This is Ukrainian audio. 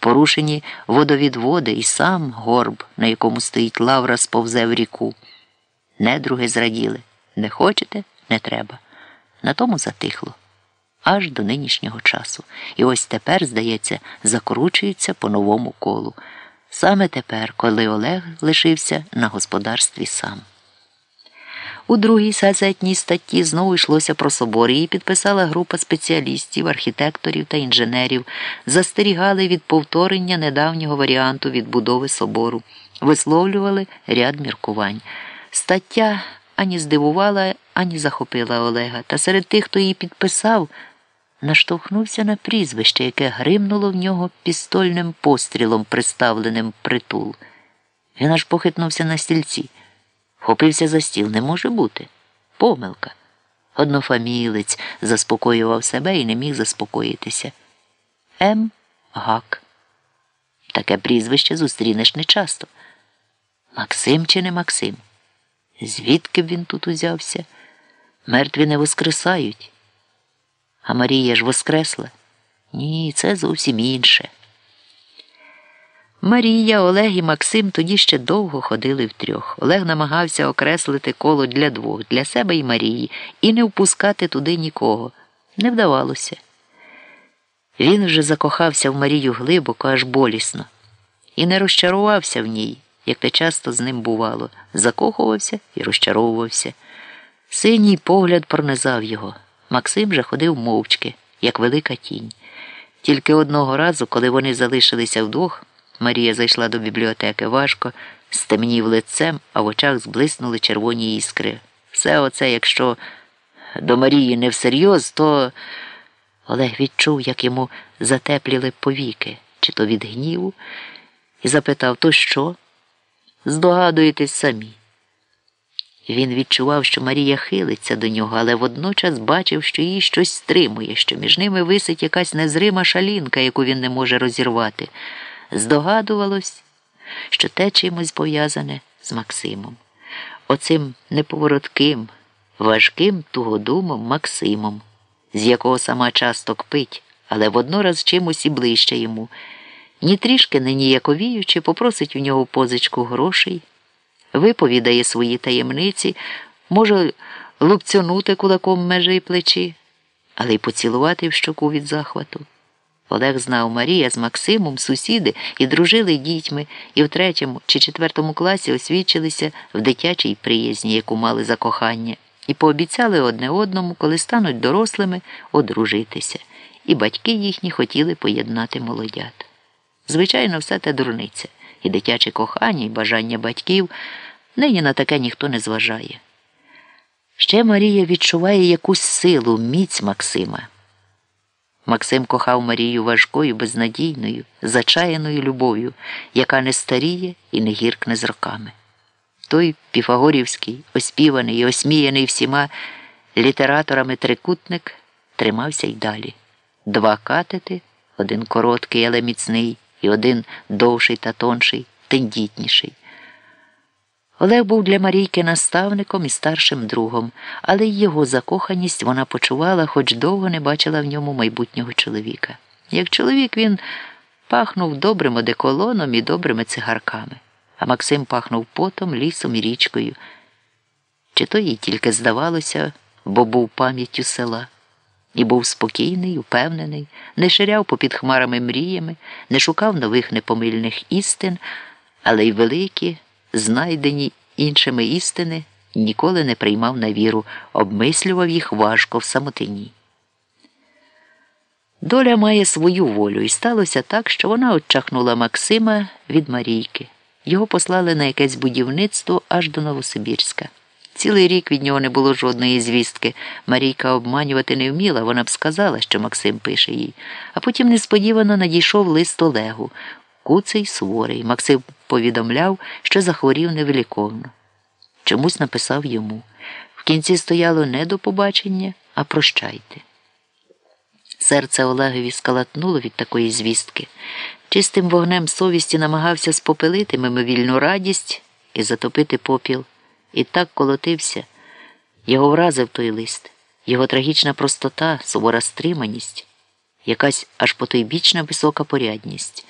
порушені водовідводи і сам горб, на якому стоїть лавра, сповзе в ріку. Недруги зраділи. Не хочете, не треба. На тому затихло. Аж до нинішнього часу. І ось тепер, здається, закручується по новому колу. Саме тепер, коли Олег лишився на господарстві сам. У другій газетній статті знову йшлося про собор. Її підписала група спеціалістів, архітекторів та інженерів, застерігали від повторення недавнього варіанту відбудови собору, висловлювали ряд міркувань. Стаття ані здивувала, ані захопила Олега. Та серед тих, хто її підписав, наштовхнувся на прізвище, яке гримнуло в нього пістольним пострілом, приставленим притул. Він аж похитнувся на стільці. Хопився за стіл. Не може бути. Помилка. Однофамілець заспокоював себе і не міг заспокоїтися. М. Гак. Таке прізвище зустрінеш нечасто. Максим чи не Максим? Звідки б він тут узявся? Мертві не воскресають. А Марія ж воскресла? Ні, це зовсім інше. Марія, Олег і Максим тоді ще довго ходили втрьох. Олег намагався окреслити коло для двох, для себе і Марії, і не впускати туди нікого. Не вдавалося. Він вже закохався в Марію глибоко, аж болісно, і не розчарувався в ній, як те часто з ним бувало, закохувався і розчаровувався. Синій погляд пронизав його. Максим же ходив мовчки, як велика тінь. Тільки одного разу, коли вони залишилися вдвох, Марія зайшла до бібліотеки важко, стемнів лицем, а в очах зблиснули червоні іскри. Все оце, якщо до Марії не всерйоз, то Олег відчув, як йому затепліли повіки, чи то від гніву, і запитав то що? Здогадуєтесь самі. Він відчував, що Марія хилиться до нього, але водночас бачив, що її щось стримує, що між ними висить якась незрима шалінка, яку він не може розірвати. Здогадувалось, що те чимось пов'язане з Максимом, оцим неповоротким, важким тугодумом Максимом, з якого сама часто кпить, але воднораз чимось і ближче йому, ні трішки не ніяковіючи, попросить у нього позичку грошей, виповідає свої таємниці, може лупцюнути кулаком межі плечі, але й поцілувати в щоку від захвату. Олег знав Марія з Максимом, сусіди і дружили дітьми, і в третьому чи четвертому класі освідчилися в дитячій приязні, яку мали за кохання, і пообіцяли одне одному, коли стануть дорослими, одружитися, і батьки їхні хотіли поєднати молодят. Звичайно, все те дурниця, і дитяче кохання, і бажання батьків нині на таке ніхто не зважає. Ще Марія відчуває якусь силу, міць Максима. Максим кохав Марію важкою, безнадійною, зачаяною любов'ю, яка не старіє і не гіркне з роками. Той піфагорівський, оспіваний і осміяний всіма літераторами трикутник тримався й далі. Два катети, один короткий, але міцний, і один довший та тонший, тендітніший. Олег був для Марійки наставником і старшим другом, але й його закоханість вона почувала, хоч довго не бачила в ньому майбутнього чоловіка. Як чоловік він пахнув добрим одеколоном і добрими цигарками, а Максим пахнув потом, лісом і річкою. Чи то їй тільки здавалося, бо був пам'яттю села, і був спокійний, упевнений, не ширяв попід хмарами мріями, не шукав нових непомильних істин, але й великі знайдені іншими істини, ніколи не приймав на віру, обмислював їх важко в самотині. Доля має свою волю, і сталося так, що вона отчахнула Максима від Марійки. Його послали на якесь будівництво аж до Новосибірська. Цілий рік від нього не було жодної звістки. Марійка обманювати не вміла, вона б сказала, що Максим пише їй. А потім несподівано надійшов лист Олегу. Куций суворий. Максим повідомляв, що захворів невеликовно. Чомусь написав йому. В кінці стояло не до побачення, а прощайте. Серце Олегові скалатнуло від такої звістки. Чистим вогнем совісті намагався спопилити мимовільну радість і затопити попіл. І так колотився. Його вразив той лист, його трагічна простота, сувора стриманість, якась аж потойбічна висока порядність.